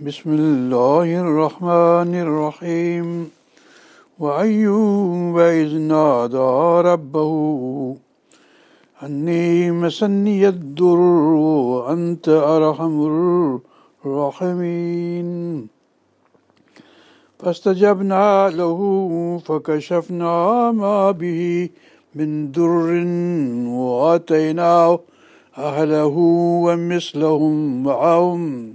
بسم الله الرحمن الرحيم وأيوب إذ نادى ربه أني مسني الضر وأنت أرحم الراحمين فاستجبنا له فكشفنا ما به من در وآتيناه أهله ومثلهم معهم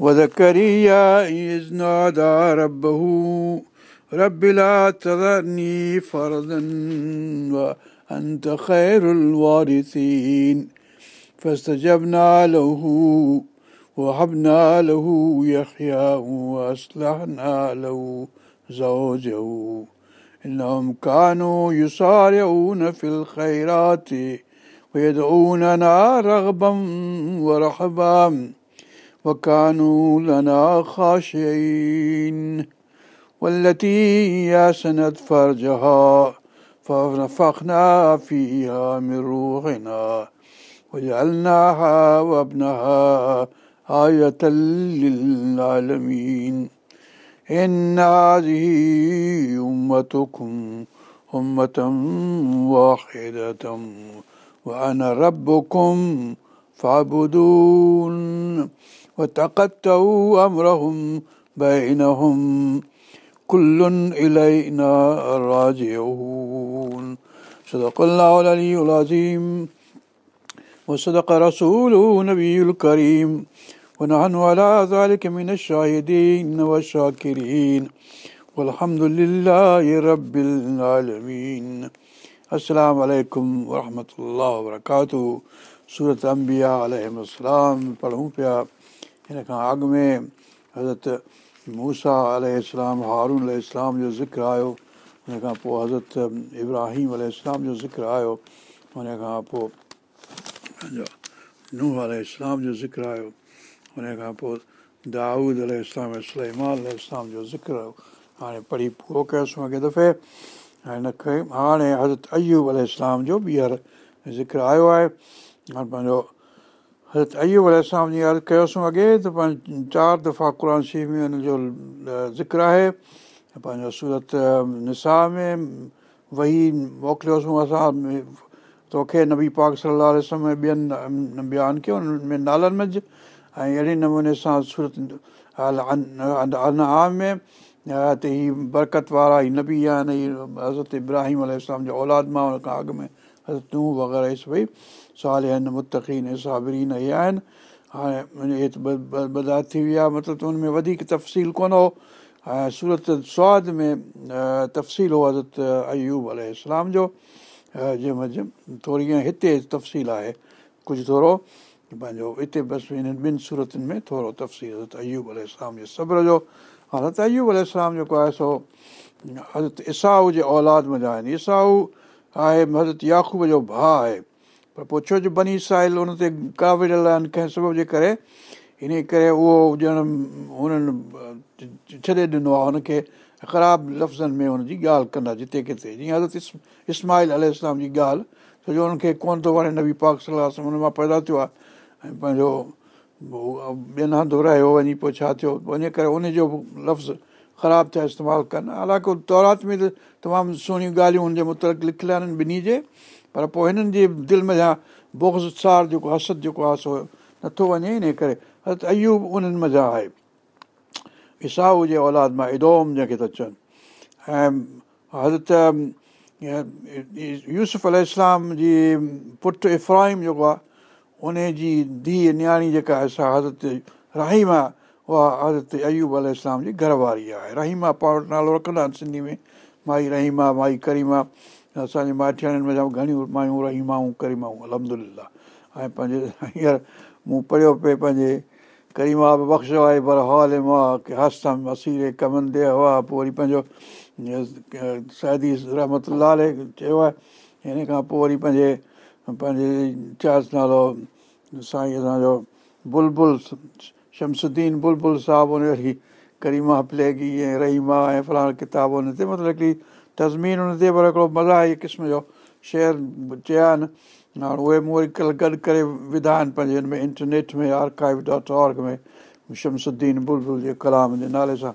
وذكريا إذ نادى ربه رب لا تذرني فردا وأنت خير الوارثين. فاستجبنا له وهبنا له يحيى وأصلحنا له زوجه. إنهم كانوا يسارعون في الخيرات ويدعوننا رغبا ورحبا. وكانوا لنا خاشعين. والتي ياسنت فرجها فنفخنا فيها من روحنا وجعلناها وابنها آية للعالمين. إن هذه أمتكم أمة واحدة وأنا ربكم فاعبدون. وتقطعوا أمرهم بينهم. كل إلينا راجعون. صدق الله العلي العظيم. وصدق رسوله نبي الكريم. ونحن على ذلك من الشاهدين والشاكرين. والحمد لله رب العالمين. السلام عليكم ورحمة الله وبركاته. سورة الأنبياء عليهم السلام. پڑھوں فيها هن کان اڳ ۾ حضرت موسيٰ السلام هارون الارم جو ذڪر آيو هن کان پوءِ حضرت ابراهيم الارم جو ذڪر آيو هن کان پوءِ ننهن الارم جو ذڪر آيو هن کان پوءِ دائود الارم سلمان الارم جو ذڪر آيو. هاڻي پڙهي پورو ڪيوسين اڳي دفعي ۽ هن کي هاڻي حضرت ايوب الارم جو ٻيهر ذڪر آيو آهي. پنهنجو حضرت ايوب الارم جي عرض ڪيوسين اڳي ته پنهنجو چار دفعا قر شريف ۾ هن جو ذڪر آهي پنهنجو سورت نسا ۾ وهي موڪليوسين اسان توکي نبي پاڪ صلاح ٻين بيان ڪيو هن ۾ نالن منجهه ۽ اهڙي نموني سان سورت ۾ ته هيءَ برڪت وارا هيءَ نبي آهن هيءَ حضرت ابراهيم الارم جو اولاد مان هن کان اڳ ۾ حضرت ننهن وغيره اهي سڀئي سال آهن متقين سابرين اهي آهن. هاڻي ته بدات ٿي آهي مطلب ته هن ۾ وڌيڪ تفصيل ڪونه هو. ۽ سورت سواد ۾ تفصيل هو حضرت ايوب الارم جو. جنهن مهل ٿوري هتي تفصيل آهي ڪجهه ٿورو. پنهنجو هتي بس هنن ٻن صورتن ۾ ٿورو تفصيل حضرت ايوب الارم جي صبر جو. حضرت ايوب الارم جيڪو آهي سو حضرت ايسائو جي اولاد ۾ آهن. ايسائو آهي حضرت ياقوب جو ڀاءُ آهي پر پوءِ ڇو جو بني ساحل هن تي ڪا وڙهيل آهن ڪنهن سبب جي ڪري؟ ان ڪري اهو ڄڻ هنن ڇڏي ڏنو آهي هن کي خراب لفظن ۾ هن جي ڳالهه ڪندا جتي ڪٿي. جيئن حضرت اس اسمائل ال جي ڳالهه ڇو جو هن کي ڪونه ٿو وڻي نبي پاڪ صلاح هن مان پيدا ٿيو آهي. ۽ پنهنجو ٻين هنڌ رهيو وڃي پوءِ ڇا ٿيو؟ وڃي ڪري ان جو لفظ خراب ٿيا استعمال ڪن. حالانڪه تورات ۾ ته تمام سهڻيون ڳالهيون هن جي متل لکيل آهن ٻنهي جي پر پوءِ هنن جي دل ۾ بوخسار جيڪو حسد جيڪو آهي سو نٿو وڃي ان ڪري حضرت ايوب انهن مزا آهي. اسائو جي اولاد مان ادوم جنهن کي ٿا چون. ۽ حضرت يوسف ال جي پٽ افراهم جيڪو آهي ان جي ڌيءَ نياڻي جيڪا آهي سا حضرت رحيمه اها حضرت ايوب ال جي گهرواري آهي. رحيمه پاڻ وٽ نالو رکندا آهن سنڌي ۾. مائي رحيمه مائي ڪريما اسان جي ماٺياڻين ۾ جام گهڻيون مايون رهيمائون ڪريمائون الهمدلا ۽ پنهنجي هينئر مون پڙهيو پئي پنهنجي ڪريما به بخشو آهي پر هال مان هستم اسيري ڪمندي هئا پوءِ وري پنهنجو سيدي رحمت لال چيو آهي هن کان پوءِ وري پنهنجي پنهنجي چاس نالو سائين اسان جو بلبل شمسدين بلبل صاحب وري ڪريما پليگي ۽ رحيمه ۽ فلاڻ ڪتاب مطلب هڪڙي تزمين هن تي پر هڪڙو مزا قسم جو شير چيا آهن هاڻي اهي مون وري ڪلهه گڏ ڪري وڌا آهن پنهنجي هن ۾ انٽرنيٽ ۾ آرڪائو ڊاٽ آرگ ۾ شمسدين بلبل جي ڪلام جي نالي سان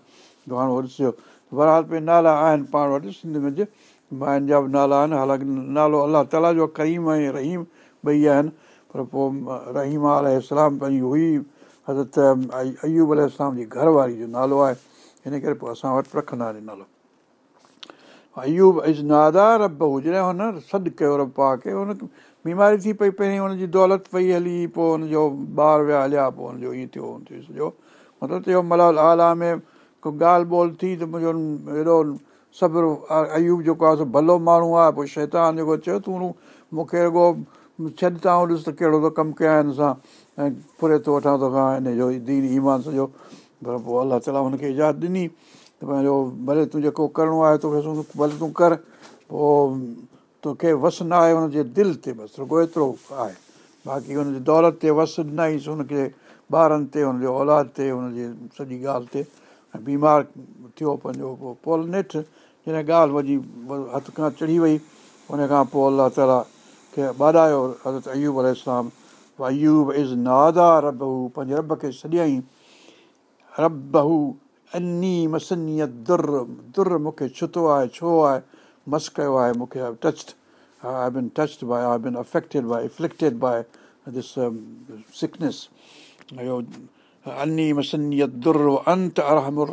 ڏسيو برهال پي نالا آهن پاڻ وٽ سنڌ ۾ مائن جا به نالا آهن حالانڪه نالو الله تالا جو ڪريم ۽ رهيم ٻئي آهن پر پوءِ رهيم الارم پنهنجي هئي حضرت ايوب الارم جي گهرواري جو نالو آهي هن ڪري پوءِ اسان وٽ رکندا آهن نالو ايوب از نادا رب هجي هن سڏ ڪيو رب پا کي هن بيماري ٿي پئي پهرين هن جي دولت پئي هلي پوءِ هن جو ٻار ويا هليا پوءِ هن جو ائين ٿيو سڄو. مطلب چيو ملال اعليٰ ۾ ڪو ڳالهه ٻول ٿي ته منهنجو هيڏو صبر ايوب جيڪو آهي سو ڀلو ماڻهو آهي پوءِ شيطان جيڪو چيو تون مون کي رڳو ڇڏ تان ڏس ته ڪهڙو ٿو ڪم ڪيان هن سان ۽ فري ٿو وٺان توکان هن جو دين ايمان سڄو. پر پوءِ الله تالا هن کي اجازت ڏني ته پنهنجو ڀلي تون جيڪو ڪرڻو آهي توکي ڀلي تون ڪر پوءِ توکي وس نه آهي هن جي دل تي بس رڳو ايترو آهي. باقي هن جي دولت تي وس ڏنئيس هن کي ٻارن تي هن جي اولاد تي هن جي سڄي ڳالهه تي ۽ بيمار ٿيو پنهنجو پوءِ نيٺ جڏهن ڳالهه وڄي هٿ کان چڙهي وئي ان کان پوءِ الله تالا کي ٻاڏايو حضرت ايوب الارم ايوب از نادا رب هو پنهنجي رب کي سڄائي رب هو ڇتو آهي ڇو آهي مس ڪيو آهي مون کي touched I been touched by I been affected by afflicted by this sickness اهو اني مسنيءَ در انت ارهمر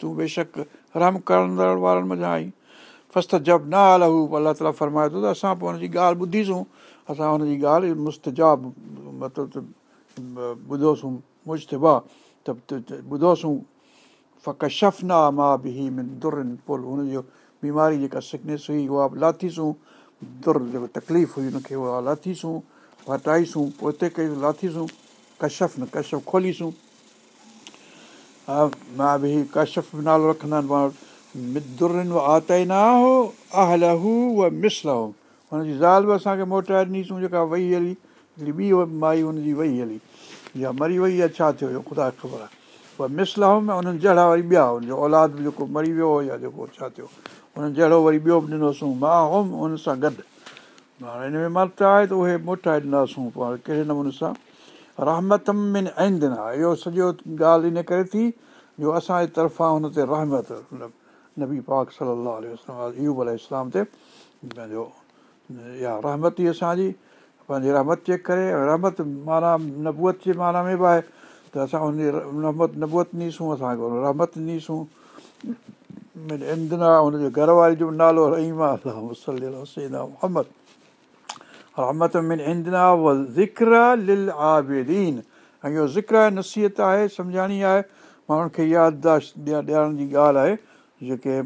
تون بيشڪ رحم ڪرڻندڙ وارن مزا آئي فست جب نه آل هو الله تالا فرمائي ٿو ته اسان پوءِ هن جي ڳالهه ٻڌيسون اسان هن جي ڳالهه مستجاب مطلب ٻڌوسين مشتبا ته ٻڌوسين فق شفنا مان به من درن پل هن جو بيماري جيڪا سڪنيس هئي اها به لاٿيسون در جيڪو تڪليف هئي هن کي اها لاٿيسون هٽائيسون پوءِ هتي ڪئي لاٿيسون ڪشف نه ڪشف کوليسون ها مان به ڪشف به نالو رکندا آهن پاڻ هو هو هو هن جي زال به اسان کي موٽائي ڏنيسون جيڪا وئي هلي هڪڙي ٻي مائي هن جي وئي هلي يا مري وئي آهي ڇا ٿيو هيو خدا خبر آهي اها مسل ۾ انهن جهڙا وري ٻيا هن جو اولاد به جيڪو مري ويو يا جيڪو ڇا ٿيو هنن جهڙو وري ٻيو به ڏنوسين. مان هئم هن سان گڏ. هاڻي هن ۾ مرد آهي ته اهي موٽائي ڏناسين پاڻ ڪهڙي نموني سان؟ رحمت ۾ آئيند نه اهو سڄو ڳالهه ان ڪري ٿي جو اسان جي طرفان هن تي رحمت نبي پاڪ صلاح يوب ال تي پنهنجو اها رحمت ئي اسان جي پنهنجي رحمت جي ڪري. رحمت معنيٰ نبوئت جي معنيٰ ۾ به آهي ته اسان هن جي رحمت نبوئت ڏنيسون اسان کي رحمت ڏنيسون اندنا هن جي گهر واري جو به نالو رهيم آهي محمد رحمت من اندنا ذڪر لل آبدين ۽ اهو ذڪر آهي نصيحت آهي سمجهاڻي آهي ماڻهن کي يادداشت ڏيڻ جي ڳالهه آهي جيڪي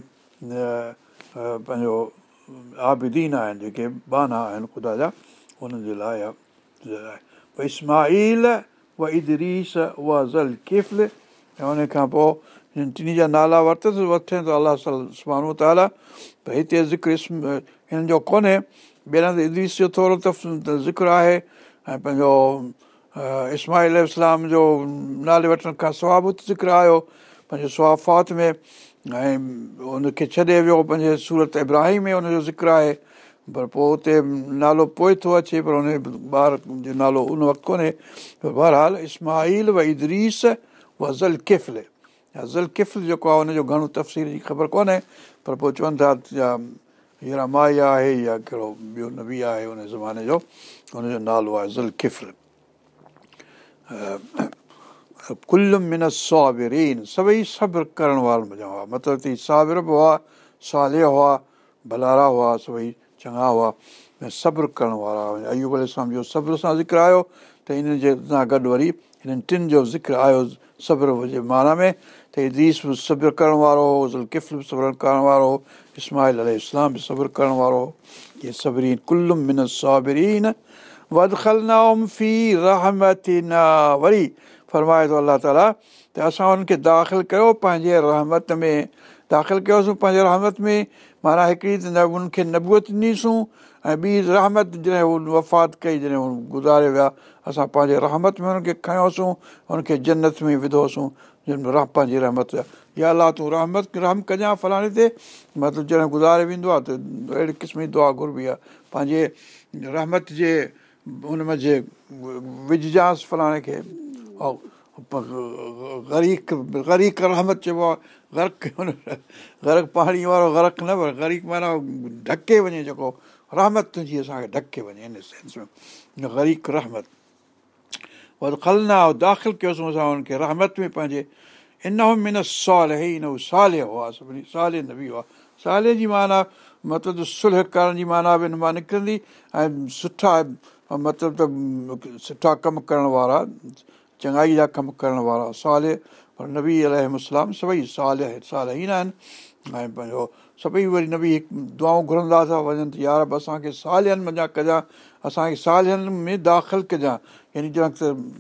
پنهنجو آبدين آهن جيڪي بانا آهن خدا جا هنن جي لاءِ اسماعيل اها ادريس اها زل ڪفل ۽ ان کان پوءِ هن ٽنهي جا نالا ورتس وٺي ٿو الله سبانو تالا ته هتي ذڪر هنن جو ڪونهي ٻيهر هنڌ ادريس جو ٿورو ته ذڪر آهي ۽ پنهنجو اسماهيل اسلام جو نالي وٺڻ کان سوابت آيو پنهنجي سوافات ۾۽ هن کي ڇڏي ويو پنهنجي سورت ابراهيم ۾ هن جو ذڪر آهي پر پوءِ اتي نالو پوءِ ٿو اچي پر هن ٻار جو نالو ان وقت ڪونهي. پر بهرحال اسماهيل و ادريس اها زل ڪفل زل ڪفل جيڪو آهي هن جو گهڻو تفصيل جي خبر ڪونهي پر پوءِ چون ٿا يا هيرا مائي آهي يا ڪهڙو ٻيو نبي آهي هن زماني جو هن جو نالو آهي زل ڪفل ڪل من سابرين سڀئي صبر ڪرڻ وارن جا هئا. مطلب ته صابر به هئا سالي هئا ڀلارا هئا سڀئي چڱا هئا ۽ صبر ڪرڻ وارا هئا. ايوب الارم جو صبر سان ذڪر آيو ته هن جي سان گڏ وري هنن ٽن جو ذڪر آيو صبر جي معنيٰ ۾. ته اديس به صبر ڪرڻ وارو هو زلڪف به صبر ڪرڻ وارو هو اسماهل اسلام به صبر ڪرڻ وارو هو. اهي سڀرين ڪل من سابرين رهمتنا. وري فرمائي ٿو الله تالا ته اسان هنن کي داخل ڪيو پنهنجي رحمت ۾. داخل ڪيوسين پنهنجي رحمت ۾ معنيٰ هڪڙي ته ان کي نبوئت ڏنيسون ۽ ٻي رحمت جڏهن هو وفات ڪئي جڏهن گذاري ويا اسان پنهنجي رحمت ۾ هن کي کيوسين هن کي جنت ۾ وڌوسين جن رهه پنهنجي رحمت يا الله تون رحمت رحم ڪجانءِ فلاڻي تي. مطلب جڏهن گذاري ويندو آهي ته اهڙي قسم جي دعا گهربي آهي. پنهنجي رحمت جي هن ۾ جي وجهجانس فلاڻي کي غريڪ غريڪ رحمت چئبو آهي غرڪ غرڪ پاڻي وارو غرڪ نه پر غريڪ معنيٰ ڍڪي وڃي جيڪو رحمت تنهنجي اسان کي ڍڪي وڃي هن سينس ۾ غريڪ رحمت وري کلنا داخل ڪيوسين اسان هن کي رحمت ۾ پنهنجي ان من سال ئي نه هو سالي هئا سڀني سالي نه به هئا سالي جي معنيٰ مطلب سله ڪرڻ جي معنيٰ به هن مان نڪرندي ۽ سٺا مطلب ته سٺا ڪم ڪرڻ وارا چڱائي جا ڪم ڪرڻ وارا سالي پر نبي السلام سڀئي سال سال ئي نه آهن. ۽ پنهنجو سڀئي وري نبي دعائون گهرندا ٿا وڃن ته يار به اسان کي سالن مڃان ڪجان اسان کي سالن ۾ داخل ڪجان. يعني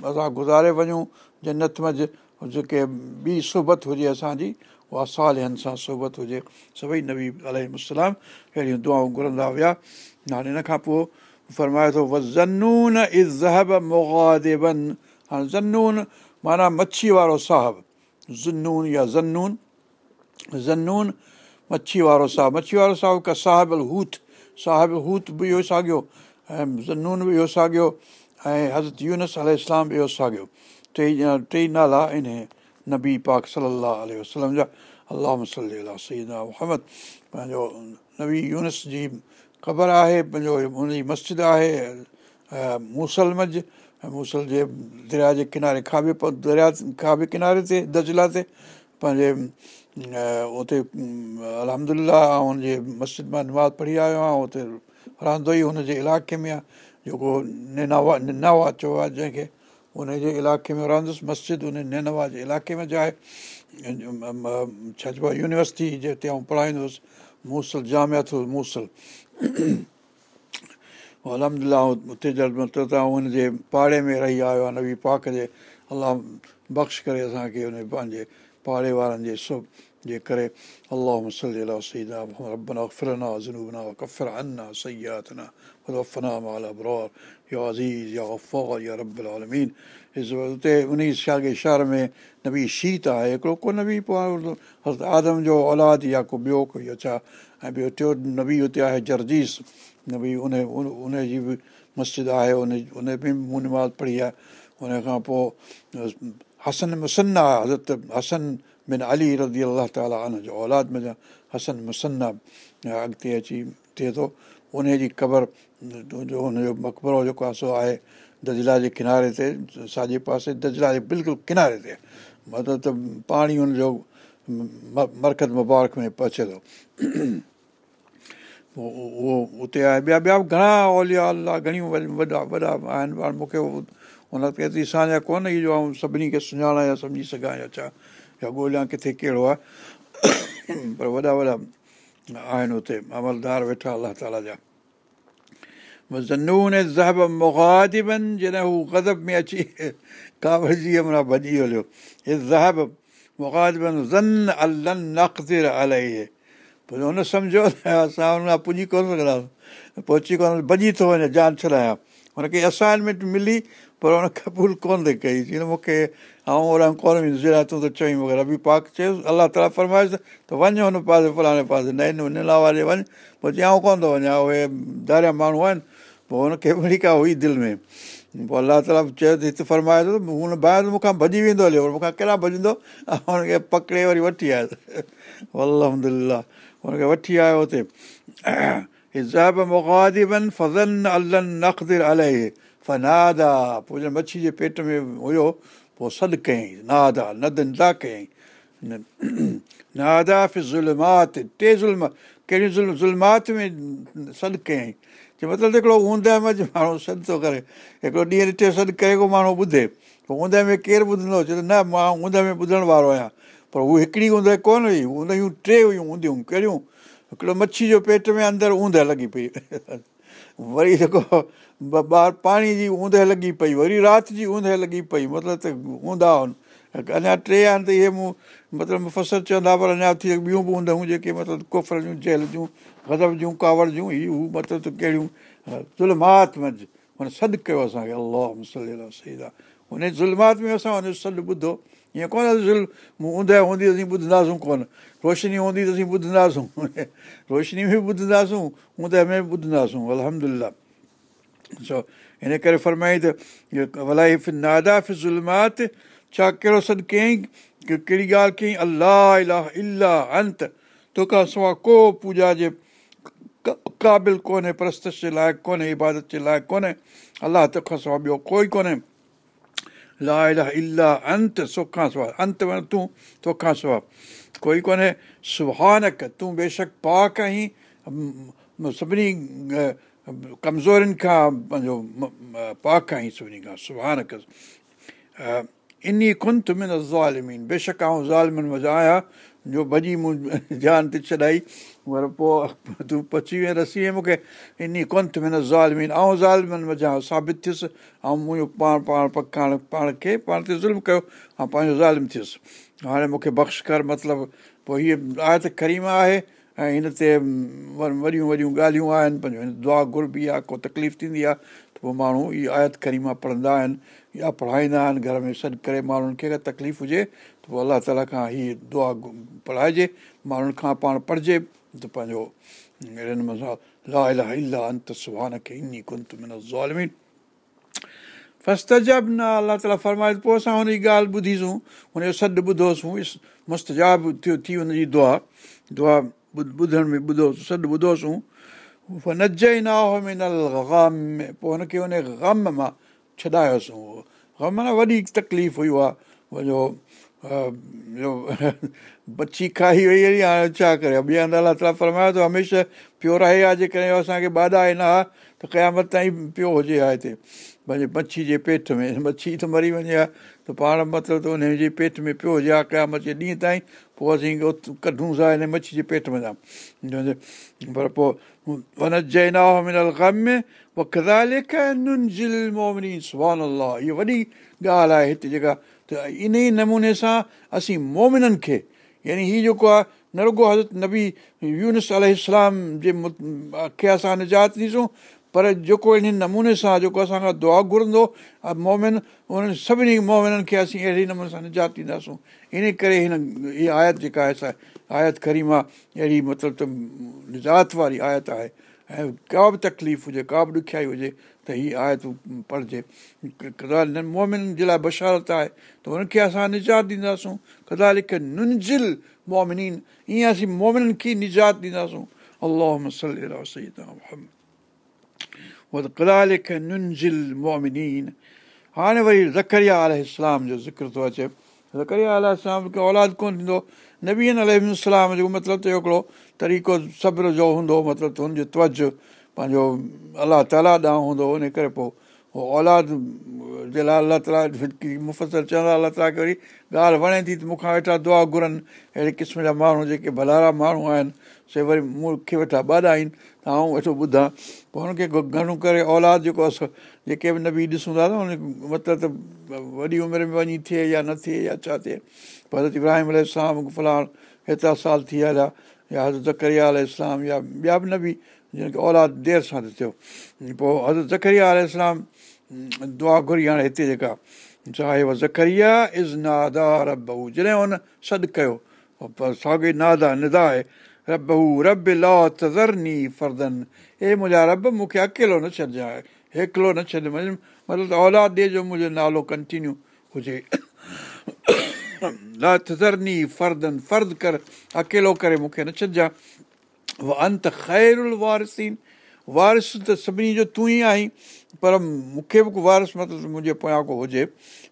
اسان گذاري وڃون جنت منجهه جيڪي ٻي سوبت هجي اسان جي اها سالن سان سوبت هجي. سڀئي نبي السلام اهڙيون دعائون گهرندا هئا. هاڻي هن کان پوءِ فرمائي ٿو زنون ازهب هاڻي زنون معنيٰ مڇي وارو صاحب. زنون يا زنون زنون مڇي وارو صاحب. مڇي وارو صاحب ڪا صاحب هوت. صاحب هوت به اهو ساڳيو ۽ زنون به اهو ساڳيو ۽ حضرت يونس ال اسلام به اهو ساڳيو. ٽئي ڄڻا ٽئي نالا ان نبي پاڪ صلاح وسلم جا. الله الله سعيد محمد. پنهنجو نبي يونس جي خبر آهي پنهنجو هن جي مسجد آهي موسل منجهه ۽ موسل جي دريا جي ڪناري کاٻي دريا کاٻي ڪناري تي دجلا تي پنهنجي اتي الهمدلا هن جي مسجد مان نماز پڙهي آيو آهيان اتي رهندو ئي هن جي علائقي ۾ آهي جيڪو نيناوا نناوا چيو آهي جنهن کي هن جي علائقي ۾ رهندس مسجد ان نينوا جي علائقي ۾ جو آهي. ڇا چئبو آهي يونيورسٽي جتي آئون پڙهائيندو هئس موسل موسل الهمدلا اتي مطلب ته هن جي پاڙي ۾ رهي آيو آهي نبي پاڪ جي الله بخش ڪري اسان کي هن پنهنجي پاڙي وارن جي سڀ جي ڪري الله مسل سئيدا ربنا فرنا زنوبنا ڪفر انا سياتنا وفنا مالا برار يا عزيز يا گفار يا رب آلمين اتي ان ساڳي شهر ۾ نبي شيت آهي هڪڙو ڪو نبي حضرت آدم جو اولاد يا ڪو ٻيو ڪوئي ڇا ۽ ٻيو ٽيون نبي اتي آهي جرجيس نبي ان ان جي به مسجد آهي ان ان به مون نماز پڙهي آهي. ان کان پوءِ هسن مسنا حضرت هسن بن علي رزي الله تالا ان جو اولاد ۾ هسن مسنا اڳتي اچي ٿئي ٿو. ان جي قبر جو هن جو مقبرو جيڪو آهي سو آهي دجلا جي ڪناري تي ساڄي پاسي دجلا جي بلڪل ڪناري تي. مطلب ته پاڻي هن جو مرڪز مبارڪ ۾ پهچي ٿو اهو اتي آهي. ٻيا ٻيا به گهڻا اوليا گهڻيون وڏا وڏا آهن مون کي هن ڪيتري ساڃا ڪونه اهو جو سڀني کي سڃاڻان يا سمجهي سگهان يا ڇا. يا ڳولهيان ڪٿي ڪهڙو آهي پر وڏا وڏا آهن هتي عملدار ويٺا الله تالا جا. زنون زهب مگادبن جڏهن هو غضب ۾ اچي ڪاوڙجي معنيٰ ڀڄي هليو. هي زهب مگادبن زن الن نقزر الائي پوءِ هن سمجهو ته اسان هن کان پڄي ڪونه سگهنداسين پهچي ڪونه ڀڄي ٿو وڃي جان ڇڏايان هن کي اسائنمينٽ ملي پر هن قبول ڪونه ٿي ڪئي چئي مون کي اوڙا ڪونه ويندس جهڙا تون چئين وغيره به پاڪ چيس الله تالا فرمائس ته وڃ هن پاسي فلاڻي پاسي نئي نئي واري وڃ پوءِ چيائون ڪونه ٿو وڃان اهي ڌاريا ماڻهو آهن پوءِ هن کي وري ڪا هئي دل ۾ پوءِ الله تالا چيو ته هتي فرمائي ٿو هن ٻاهر مون کان ڀڄي ويندو هليو مون کان ڪيڏا ڀڄندو هن کي پڪڙي وري وٺي آيو الهمدلا هن کي وٺي آيو هتي مڇي جي پيٽ ۾ هيو پوءِ سڏ ڪيئين نادا ند ندا ڪيئين ف ظلمات ۾ سڏ ڪيئين چئي مطلب هڪڙو اوندهه ۾ ماڻهو سڏ ٿو ڪري هڪڙو ڏينهن ڏٺي سڏ ڪري ڪو ماڻهو ٻڌي پوءِ اوندهه ۾ ڪير ٻڌندو چئي ته نه مان اوندهه ۾ ٻڌڻ وارو آهيان پر هو هڪڙي اوندهه ڪونه هئي اوندهيون ٽي هيون اونڌيون ڪهڙيون هڪڙو مڇي جو پيٽ ۾ اندر اوندهه لڳي پئي وري جيڪو ٻار پاڻي جي اوندهه لڳي پئي وري رات جي اوندهه لڳي پئي مطلب ته اونڌا هئن اڃا ٽي آهن ته اهي مون مطلب مفسر چوندا پر اڃا ٿي ٻيون به هونديون جيڪي مطلب ڪفر جون جيل جون غضب جون ڪاوڙ جون هي هو مطلب ڪهڙيون ظلمات منجهه هن سڏ ڪيو اسان کي الله صحيح آهي هن ظلمات ۾ اسان هن جو سڏ ٻڌو ائين ڪونه ظلم اوندهه هوندي اسين ٻڌنداسين ڪونه. روشني هوندي ته اسين ٻڌنداسين. روشني به ٻڌنداسين اوندهه ۾ به ٻڌنداسين الهمدلا ڇو هن ڪري فرمائي ته ڀلائي نادا ظلمات ڇا ڪهڙو سڏ ڪيئين ڪهڙي ڳالهه ڪيئين الله الاهه الاهه انت توکان سواءِ ڪو پوڄا جي قابل ڪونهي پرستش جي لائق ڪونهي عبادت جي لائق ڪونهي. الله توکان سواءِ ٻيو ڪوئي ڪونهي لا الاهه الاهه انت توکان سواءِ انت وڻ تون توکان سواءِ ڪوئي ڪونهي سهانڪ تون بيشڪ پاڪ آهين سڀني ڪمزورن کان پنهنجو پاڪ آهين سڀني کان سهانڪ ان ڪنت ۾ نه بيشڪ آئون ظالمن مزا آهيان جو ڀڄي مون ڌيان تي ڇڏائي پر پوءِ تون پچي وئي رسي مون کي ان ڪنت ۾ نه زالمين آئون ظالمن مزا ثابت ٿيس ۽ منهنجو پاڻ پاڻ پڪائڻ پاڻ کي پاڻ تي ظلم ڪيو ۽ پنهنجو ظالم ٿيس هاڻي مون کي بخش ڪر مطلب پوءِ هيءَ آيت ڪريم آهي ۽ هن تي وڏيون وڏيون ڳالهيون آهن پنهنجو هن دعا گهر به آهي ڪو تڪليف ٿيندي آهي ته پوءِ ماڻهو اها آيت ڪريما پڙهندا آهن يا پڙهائيندا آهن گهر ۾ سڏ ڪري ماڻهن کي اگر تڪليف هجي ته پوءِ الله تالا کان هيءَ دعا پڙهائجي ماڻهن کان پاڻ پڙهجي ته پنهنجو لا الاهه الاهه انت سڀاڻي کي زالمين فستجاب نه الله تالا فرمائي پوءِ اسان هن جي ڳالهه ٻڌيسون هن جو سڏ ٻڌوسين مستجاب ٿيو ٿي هن جي دعا دعا ٻڌڻ ۾ ٻڌوسين سڏ ٻڌوسين غم ۾ پوءِ هن کي هن غم مان ڇڏايوسين معنيٰ وڏي تڪليف هئي اها وڃو بچي کائي وئي اهڙي هاڻي ڇا ڪري؟ ٻئي هنڌ الله تالا فرمايو ته هميشه پيو رهي آهي جيڪڏهن اسان کي ٻاڏا آهي نه ها؟ ته قيامت تائين پيو هجي ها هتي. پنهنجي مڇي جي پيٽ ۾ مڇي ته مري وڃي ها؟ ته پاڻ مطلب ته هن جي پيٽ ۾ پيو هجي ها؟ قيامت جي ڏينهن تائين پوءِ اسين ڪڍون ٿا هن مڇي جي پيٽ ۾ ٿا پر پوءِ اها وڏي ڳالهه آهي هتي جيڪا ته ان ئي نموني سان اسين مومنن کي يعني هيءُ جيڪو آهي نه رڳو حضرت نبي يونس ال اسلام جي کي اسان نجات ڏيسون پر جيڪو ان نموني سان جيڪو اسان کان دعا گهرندو مومن انهن سڀني مومنن کي اسين اهڙي نموني سان نجات ڏينداسون. ان ڪري هن هيءَ آيت جيڪا آهي آيت ڪريما اهڙي مطلب ته نجات واري آيت آهي. ۽ ڪا به تڪليف هجي ڪا به ڏکيائي هجي ته هيءَ آيت پڙهجي. مومن جي لاءِ بشارت آهي ته هن کي اسان نجات ڏينداسون. ائين اسين مومنن کي نجات ڏينداسون. هاڻي وري زڪريا اسلام جو ذڪر ٿو اچي. زڪريا ال اسلام کي اولاد ڪونه ٿيندو. نبين الارم جو مطلب ته هڪڙو. طريقو صبر جو هوندو مطلب ته هن جو توجو پنهنجو الله تالا ڏانهن هوندو ان ڪري پوءِ اهو اولاد جي لاءِ الله تالا مفسر چوندا الله تالا کي وري ڳالهه وڻي ٿي ته مون کان ويٺا دعا گهرن. اهڙي قسم جا ماڻهو جيڪي ڀلارا ماڻهو آهن سي وري مون کي ويٺا ٻاڏا آهن ته آئون ويٺو ٻڌان. پوءِ هن کي گهڻو ڪري اولاد جيڪو آهي جيڪي به نه به ڏسون ٿا نه هن مطلب ته وڏي عمر ۾ وڃي ٿئي يا نه ٿئي يا ڇا ٿئي. حضرت ابراهيم ال فلاڻ هيترا سال ٿي ويا يا زڪريا ال اسلام يا ٻيا به نه به جن کي اولاد دير سان ته ٿيو پوءِ ال اسلام دعا گهري هاڻي هتي جيڪا جڏهن هن سڏ ڪيو منهنجا رب مون کي اڪيلو نه ڇڏجانءِ هڪلو نه ڇڏ مطلب اولاد ڏي جو منهنجو نالو ڪنٽينيو هجي ڪر اڪيلو ڪري مون کي نه ڇڏجانءِ انت خير وارسين. وارث ته سڀني جو تون ئي آهين پر مون کي به ڪو وارث مطلب منهنجي پويان ڪو هجي.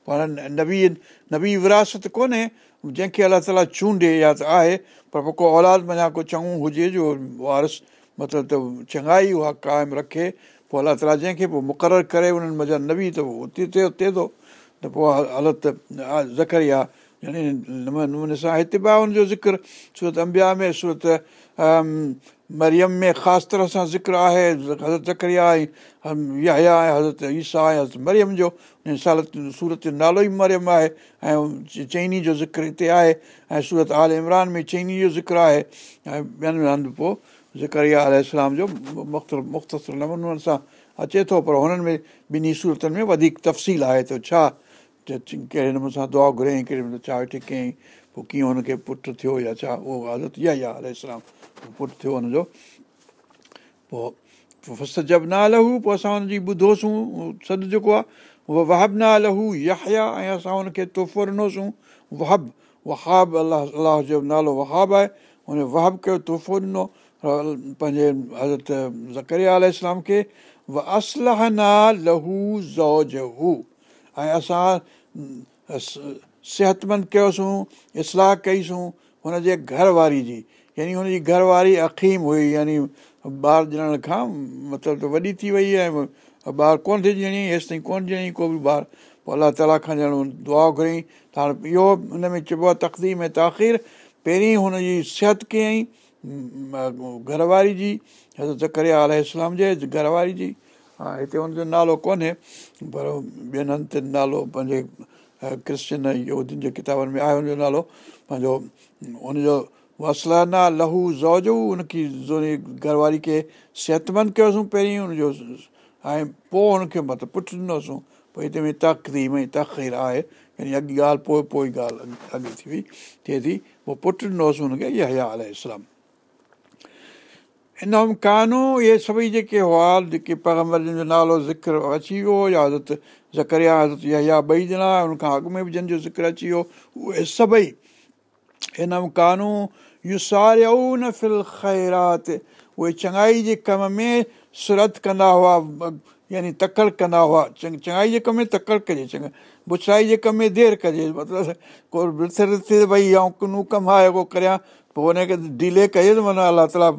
پر نبي نبي وراثت ڪونهي جنهن کي الله تالا چونڊي يا ته آهي پر پوءِ ڪو اولاد مڃان ڪو چڱو هجي جو وارث مطلب ته چڱائي اها قائم رکي. پوءِ الله تالا جنهن کي پوءِ مقرر ڪري انهن مزا نبي ته اتي ٿئي ٿئي ٿو. ته پوءِ آهي يعني نموني سان هتي به آهي هن جو ذڪر. سورت امبيا ۾ سورت مريم ۾ خاص طرح سان ذڪر آهي حضرت زڪريا ۽ يا آهي حضرت ايسا آهي حضرت مريم جو. سالت سورت جو نالو ئي مريم آهي ۽ چئني جو ذڪر هتي آهي ۽ سورت آل عمران ۾ چئني جو ذڪر آهي ۽ ٻين هنڌ پوءِ زڪريا اسلام جو مختلف مختصر نمونن سان اچي ٿو پر هنن ۾ ٻنهي صورتن ۾ وڌيڪ تفصيل آهي. ته ڇا ڪهڙي نموني سان دعا گهريئين ڪهڙي نموني ڇا ويٺي ڪيئين پوءِ ڪيئن هن کي پٽ ٿيو يا ڇا اهو عادت اها ئي آهي پٽ ٿيو هن جو پوءِ فس جب نه لهو پوءِ اسان هن جي ٻڌوسين سڏ جيڪو آهي اهو وهب نه لهو يهيا ۽ اسان هن کي تحفو ڏنوسين وهب وهاب الله الله جو نالو وهاب آهي هن وهب ڪيو تحفو ڏنو پنهنجي حضرت زڪريا اسلام کي ۽ اسان صحتمند ڪيوسين اصلاح ڪئيسين هن جي گهر واري جي. يعني هن جي گهرواري اکيم هئي يعني ٻار ڄڻڻ کان مطلب ته وڏي ٿي وئي ۽ ٻار ڪونه ٿي ڄڻي هيس تائين ڪونه ڄڻي ڪو به ٻار. پوءِ الله تالا کان ڄڻ دعا گهرئي ته هاڻي اهو هن ۾ چئبو آهي تقديم ۽ تاخير. پهرين هن جي صحت ڪيئين گهرواري جي زڪريا آل اسلام جي گهرواري جي. ها هتي هن جو نالو ڪونهي پر ٻين هنڌ نالو پنهنجي ڪرسچن يودين جي ڪتابن ۾ آهي هن جو نالو پنهنجو هن جو وسلانا لهو زوجو هن کي گهرواري کي صحتمند ڪيوسين پهرين هن جو ۽ پوءِ هن کي مطلب پٽ ڏنوسين پوءِ هتي ۾ تقديم ۽ تخير آهي يعني اڳي ڳالهه پوءِ پوءِ ڳالهه اڳي ٿي وئي ٿئي ٿي پوءِ پٽ ڏنوسين هن کي اها هيا هن ڪانو اهي سڀئي جيڪي هئا جيڪي پيگمبر جو نالو ذڪر اچي ويو يا حضرت زڪريا حضرت يا ٻئي ڄڻا هن کان اڳ ۾ به جنهن جو ذڪر اچي ويو اهي سڀئي هن ڪانو اهو ساريو نه فل خيرات اهي چڱائي جي ڪم ۾ سرت ڪندا هئا يعني تڪڙ ڪندا هئا چڱ چڱائي جي ڪم ۾ تڪڙ ڪجي چڱا بڇائي جي ڪم ۾ دير ڪجي مطلب ڀئي ۽ ڪنو ڪم آهي ڪو ڪريان پوءِ هن کي ڊلي ڪجي ته معنيٰ الله تالا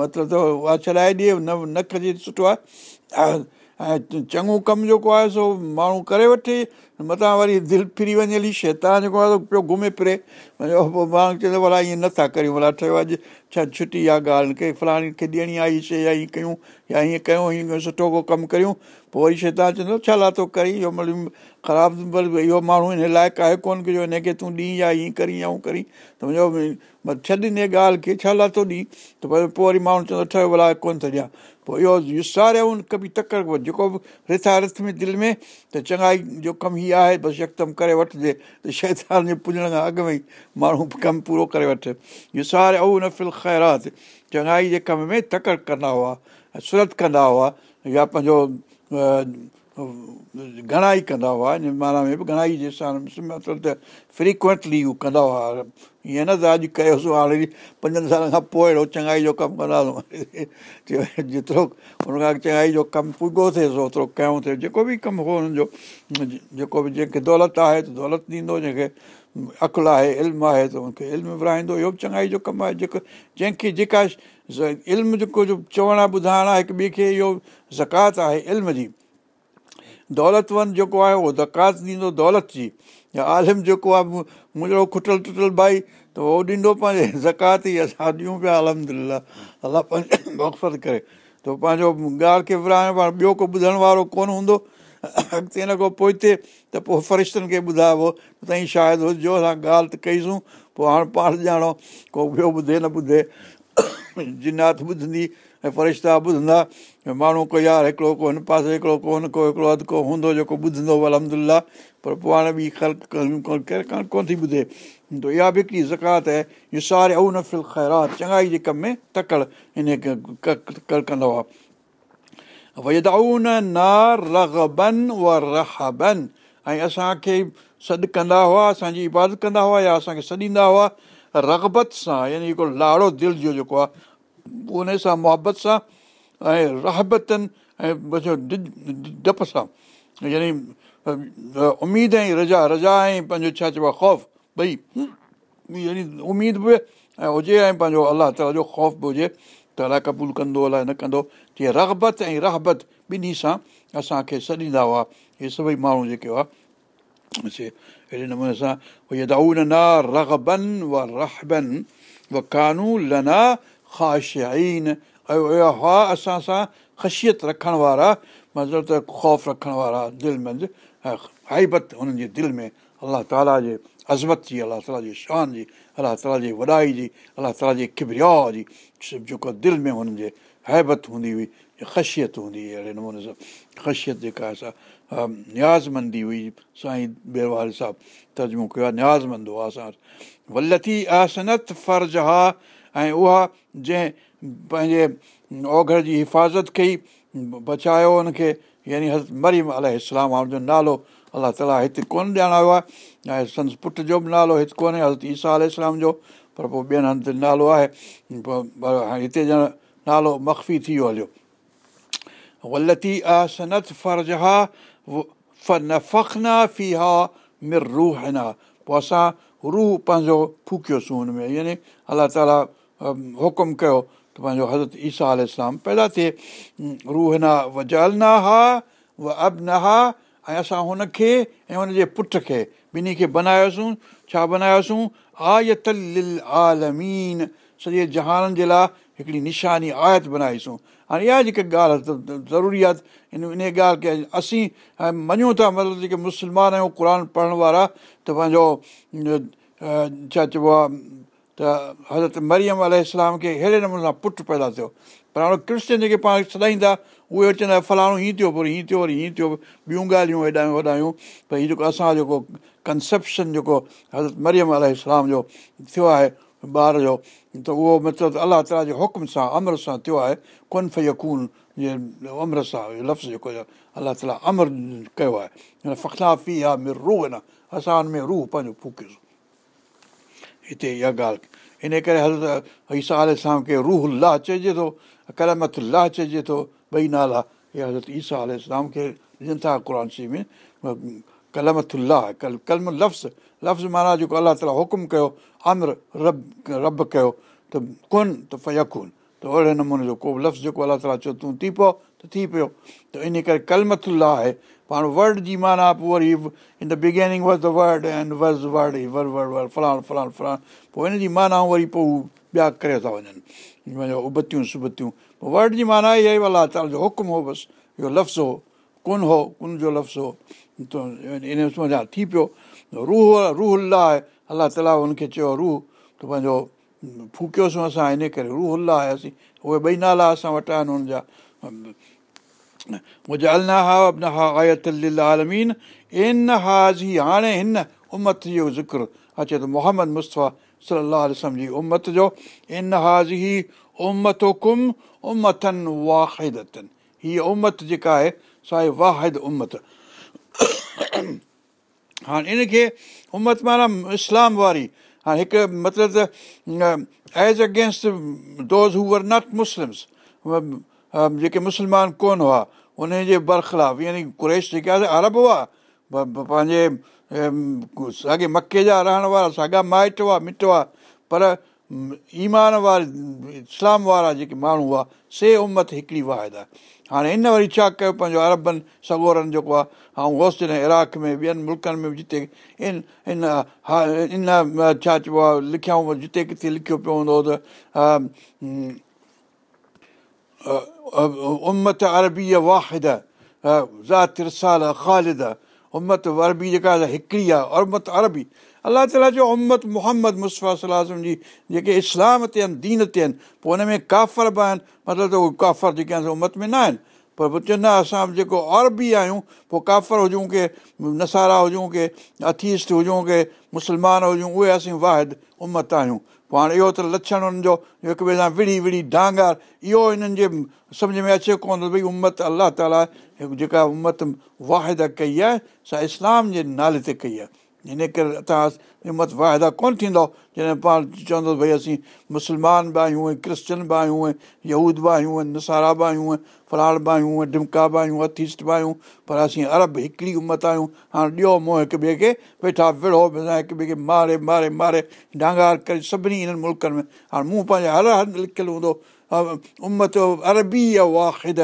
مطلب ته اها ڇڏائي ڏئي نه نه ڪجي سٺو آهي ۽ چڱو ڪم جيڪو آهي سو ماڻهو ڪري وٺي مٿان وري دل ڦري وڃي هلي شيطان جيڪو آهي پيو گهمي فري. پوءِ ماڻهو چوندو ڀلا ائين نٿا ڪريون ڀلا ٺهيو اڄ ڇا ڇٽي آهي ڳالهه ڪي فلاڻي کي ڏيڻي آهي هيءَ شيءِ يا هيئن ڪيون يا هيئن ڪيون هيئن سٺو ڪو ڪم ڪريون. پوءِ وري شيطان چوندو ڇا لاٿو ڪري؟ اهو مطلب خراب اهو ماڻهو هن لائق آهي ڪونه ڪه هن کي تون ڏينهن يا هيئن ڪري يا ڪري؟ ته منهنجو ڇڏ هن ڳالهه کي ڇا لاٿو ڏينهن؟ ته پوءِ وري ماڻهو چوندو ٺهيو ڀلا ڪونه ٿو ڏيان. پوءِ اهو ساريو ڪبي تڪڙ جيڪو به رٿا رٿ ۾ دل ۾ ته چڱائي جو ڪم آهي بس يڪدم ڪري وٺجي ته شيطان جي پڄڻ کان اڳ ۾ ئي ماڻهو ڪم پورو ڪري وٺي اهو ساري ائو نفل خيرات چڱائي جي ڪم ۾ تڪڙ ڪندا هئا ۽ سرت ڪندا هئا يا پنهنجو گهڻا ئي ڪندا هئا ان معنيٰ ۾ به گهڻا ئي جي مطلب ته فريڪوينٽلي هو ڪندا هئا ائين نه ته اڄ ڪيوسين هاڻي پنجن سالن کان پوءِ اهڙو چڱائي جو ڪم ڪنداسين جيترو هن کان چڱائي جو ڪم پڳو ٿئيس اوترو ڪيون ٿئي جيڪو به ڪم هو هنن جو جيڪو به جنهن کي دولت آهي ته دولت ڏيندو جنهن کي عقل آهي علم آهي ته هن کي علم ورائيندو اهو به چڱائي جو ڪم آهي جيڪو جنهن کي جيڪا علم جو چوڻ آهي ٻڌائڻ آهي هڪ ٻئي کي اهو زڪات آهي علم جي دولتونت جيڪو آهي اهو زڪات ڏيندو دولت جي. يا عالم جيڪو آهي منهنجو کٽل ٽٽل ڀائي ته اهو ڏيندو پنهنجي زڪات ئي اسان ڏيون پيا الهمدلا الله پنهنجي مقصد ڪري. ته پنهنجو ڳالهه کي ورائڻ وارو ٻيو ڪو ٻڌڻ وارو ڪونه هوندو. اڳتي هن کان پوءِ هتي ته پوءِ فرشتن کي ٻڌائبو ته ٿئي شايد هجو اسان ڳالهه ته ڪئيسون پوءِ هاڻي پاڻ ڄاڻو ڪو ٻيو ٻڌي نه ٻڌي. جنات ٻڌندي ۽ فرشتا ٻڌندا. ماڻهو ڪو يار هڪڙو ڪو هن پاسي هڪڙو ڪونه ڪو هڪڙو اڌ ڪو هوندو جيڪو ٻڌندو الهمدلا. پر پوءِ هاڻي ڪير ڪانه ڪونه ٿي ٻڌي. ته اها به هڪڙي زڪات آهي. اهو ساري خيرات چڱائي جي ڪم ۾ تڪڙ ان ڪندا هئا ۽ اسان کي سڏ ڪندا هئا اسان جي عبادت ڪندا هئا يا اسان کي سڏيندا هئا رگبت سان يعني هڪڙو لاڙو دل جو جيڪو آهي ان سان محبت سان ۽ رهبتن ۽ ڊپ سان. يعني اميد ۽ رضا رضا ۽ پنهنجو ڇا چئبو آهي خوف ٻئي يعني اميد به ۽ هجي ۽ پنهنجو الله تالا جو خوف به هجي ته الائي قبول ڪندو الائي نه ڪندو. تيئن رگبت ۽ رهبت ٻنهي سان اسان کي سڏيندا هئا. اهي سڀئي ماڻهو جيڪي هئا اهڙي نموني سان رگبن و رهبن و ڪانو لنا خاشائن هئا اسان سان خشيت رکڻ وارا مطلب ته خوف رکڻ وارا دل ۽ هائبت هنن جي دل ۾ الله تالا جي عظمت جي الله تالا جي شان جي الله تالا جي وڏائي جي الله تالا جي ڪبريا جي جيڪو دل ۾ هنن جي هيبت هوندي هئي خشيت هوندي هئي اهڙي نموني سان خشيت جيڪا اسان نيازمندي هئي سائين بيروال صاحب ترجمو ڪيو آهي نيازمند هئا اسان ولتي آسنت فرض ها ۽ اها جنهن پنهنجي اوگهر جي حفاظت ڪئي بچايو هن کي يعني حضرت مريم ال اسلام هن جو نالو الله تالا هتي ڪونه ڄاڻايو آهي ۽ سنس پٽ جو به نالو هتي ڪونهي حضرت ايسا ال اسلام جو پر پوءِ ٻين هنڌ نالو آهي هتي ڄڻ نالو مخفي ٿي ويو هليو. ولتي آسنت فرض ها فکنا في ها مر روهه هنا پوءِ اسان روهه پنهنجو فوڪيوسين هن ۾ يعني الله تالا حڪم ڪيو ته پنهنجو حضرت ايسا آل اسلام پيدا ٿئي روهه هنا وجالنا ها و اب نه ها ۽ اسان هن کي ۽ هن جي پٽ کي ٻنهي کي بنايوسين ڇا بنايوسين آيت لل آلمين سڄي جهانن جي لاءِ هڪڙي نشاني آيت بنائيسون هاڻي اها جيڪا ڳالهه آهي ضروري آهي ان ان ڳالهه کي اسين مڃون ٿا مطلب جيڪي مسلمان آهيون قر پڙهڻ وارا ته پنهنجو ڇا چئبو آهي ته حضرت مريم ال کي اهڙي نموني سان پٽ پيدا ٿيو. پر هاڻي ڪرسچن جيڪي پاڻ سدائيندا اهي چوندا فلاڻو هيئن ٿيو وري هيئن ٿيو وري هيئن ٿيو ٻيون ڳالهيون هيڏان وڏايون پر هيءَ جيڪو اسان جيڪو ڪنسيپشن جيڪو حضرت مريم ال جو ٿيو آهي ٻار جو ته اهو مطلب الله تالا جي حڪم سان امر سان ٿيو آهي ڪن جي امر سان لفظ جيڪو الله تالا امر ڪيو آهي هن فخلافي آهي روهه نه اسان هن ۾ روهه پنهنجو فوڪيوسين هتي اها ڳالهه ان ڪري حضرت ايسا اسلام کي روهه لاهه چئجي ٿو ڪرمت لاهه چئجي ٿو ٻئي نالا اهي حضرت ايسا اسلام کي ڏين ٿا قر شي ۾ ڪلمت لاهه ڪل قلم لفظ لفظ معنيٰ جيڪو الله تالا حڪم ڪيو امر رب رب ڪيو ته ڪونه ته فيڪون. ته اوهڙي نموني جو ڪو به لفظ جيڪو الله تالا چيو تون ٿي پيو ته ٿي پيو. ته ان ڪري ڪلمتلا آهي. پاڻ ورڊ جي معنيٰ پوءِ وري in the beginning word and word word word word word فلاڻ فلاڻ فلاڻ. پوءِ هن جي معنيٰ وري پوءِ ٻيا ڪري ٿا وڃن. وڃو ابتيون سبتيون. پوءِ ورڊ جي معنيٰ اها ئي الله تالا جو حڪم هو بس اهو لفظ هو. ڪن هو ڪن جو لفظ هو. ٿي پيو روهه روهه الله آهي الله تالا هن کي چيو روهه ته پنهنجو فوڪيوسين اسان ان ڪري روهه الله آياسين اهي ٻئي نالا اسان وٽ آهن هن جا منهنجا الله ها آيت آلمين ان هازي هاڻي هن امت جو ذڪر اچي ته محمد مصطفيٰ صلاح جي امت جو ان هازي امت ڪم امتن واهدتن هيءَ امت جيڪا آهي سا آهي واحد امت هاڻي ان کي امت معنيٰ اسلام واري. هاڻي هڪ مطلب ته ايز اگينسٽ دوز هو ور ناٽ مسلمس جيڪي مسلمان ڪونه هئا؟ ان جي برخلاف يعني ڪريش جيڪي آهي ارب هئا. پنهنجي ساڳي مڪي جا رهڻ وارا ساڳا مائٽ هئا مٽ هئا. پر ايمان وارا اسلام وارا جيڪي ماڻهو هئا سي امت هڪڙي واحد آهي. هاڻي هن وري ڇا ڪيو؟ پنهنجو اربن سگورن جيڪو آهي ۽ جڏهن عراق ۾ ٻين ملڪن ۾ جتي ان ان ها ان ڇا چئبو آهي لکيائون جتي ڪٿي لکيو پيو هوندو ته امت عربي واحد ذات رسال خالد امت عربي جيڪا هڪڙي آهي امت عربي الله تالا جو امت محمد مصطفيٰ صلاح جي جيڪي اسلام تي آهن دين تي آهن پوءِ هن ۾ ڪافر به آهن. مطلب ته اهي ڪافر جيڪي آهن امت ۾ نه آهن. پر پوءِ چوندا اسان جيڪو عربي آهيون پوءِ ڪافر هجون ڪي نسارا هجون ڪي اٿيسٽ هجون ڪي مسلمان هجون اهي اسين واحد امت آهيون. پوءِ هاڻي اهو ته لڪشڻ هنن جو هڪ ٻئي سان وڙهي وڙهي ڊانگار اهو هنن جي سمجهه ۾ اچي ڪونه ٿو ڀئي امت الله تالا جيڪا امت واحد ڪئي آهي سا اسلام جي نالي تي ڪئي آهي هن ڪري توهان همت وائدا ڪونه ٿيندو. جڏهن پاڻ چوندو ڀئي اسين مسلمان به آهيون ڪرسچن به آهيون يهود به آهيون نسارا به آهيون فلاڻ به آهيون ۽ ڍمڪا به آهيون اٿيسٽ به آهيون. پر اسين ارب هڪڙي امت آهيون. هاڻي ڏيو مون هڪ ٻئي کي ويٺا وڙهو هڪ ٻئي کي ماري ماري ماري ڊانگار ڪري سڀني هنن ملڪن ۾. هاڻي مون پنهنجي هر هنڌ لکيل هوندو امت عربي واحد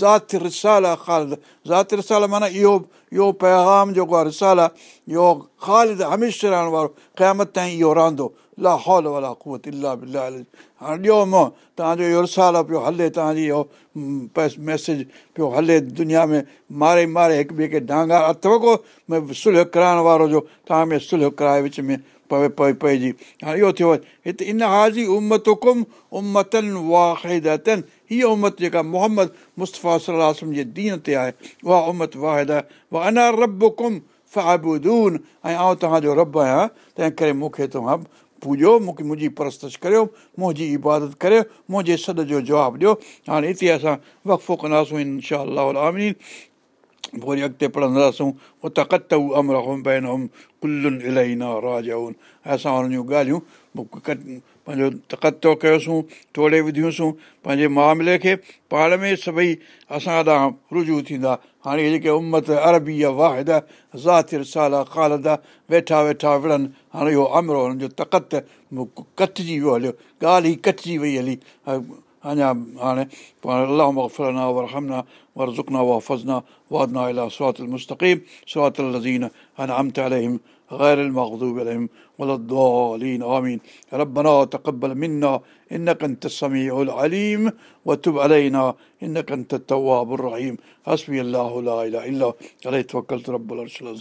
ذات رسال خالد ذات رسال معنيٰ اهو اهو پيگام جيڪو آهي رسال آهي اهو خالد هميشه رهڻ وارو قيامت تائين اهو رهندو لا هول والا الاهه بلا هاڻي ڏيو مون توهان جو اهو رسال پيو هلي توهان جي اهو ميسيج پيو هلي دنيا ۾ ماري ماري هڪ ٻئي کي ڊانگا اٿو ڪو سله ڪرائڻ وارو جو توهان ۾ سله ڪرائي وچ ۾ پوي پئي پئجي هاڻي اهو ٿيو هتي ان هازي امت حڪم امتن واهدتن هيءَ امت جيڪا محمد مصطفيٰ صلاح جي دين تي آهي اها امت واحد آهي اها انا رب فابودون ۽ آئون توهان جو رب آهيان تنهن ڪري مون کي توهان پوڄو مون کي منهنجي پرستش ڪريو منهنجي عبادت ڪريو منهنجي سڏ جو جواب ڏيو هاڻي هتي اسان وقفو ڪنداسين انشا آمين پوءِ وري اڳتي پڙهنداسين اتڪت امر هم بين هم ڪلن الاهي نه راجائن ۽ اسان هنن جون ڳالهيون پنهنجو تڪتو ڪيوسين ٽوڙي وڌيونسين پنهنجي معاملي کي پاڻ ۾ سڀئي اسان ڏانهن رجو ٿيندا. هاڻي جيڪي امت عربي آهي واحد زاتر سال خالد ويٺا ويٺا وڙهن هاڻي اهو عمرو هنن جو تڪت ڪٽجي ويو هليو. ڳالهه ئي ڪٽجي وئي هلي أنا يعني اللهم اغفر لنا وارحمنا وارزقنا واحفظنا وادنا إلى صراط المستقيم صراط الذين أنعمت عليهم غير المغضوب عليهم ولا الضالين آمين. ربنا تقبل منا إنك أنت السميع العليم وتب علينا إنك أنت التواب الرحيم. حسبي الله لا إله إلا عليه توكلت رب العرش العظيم.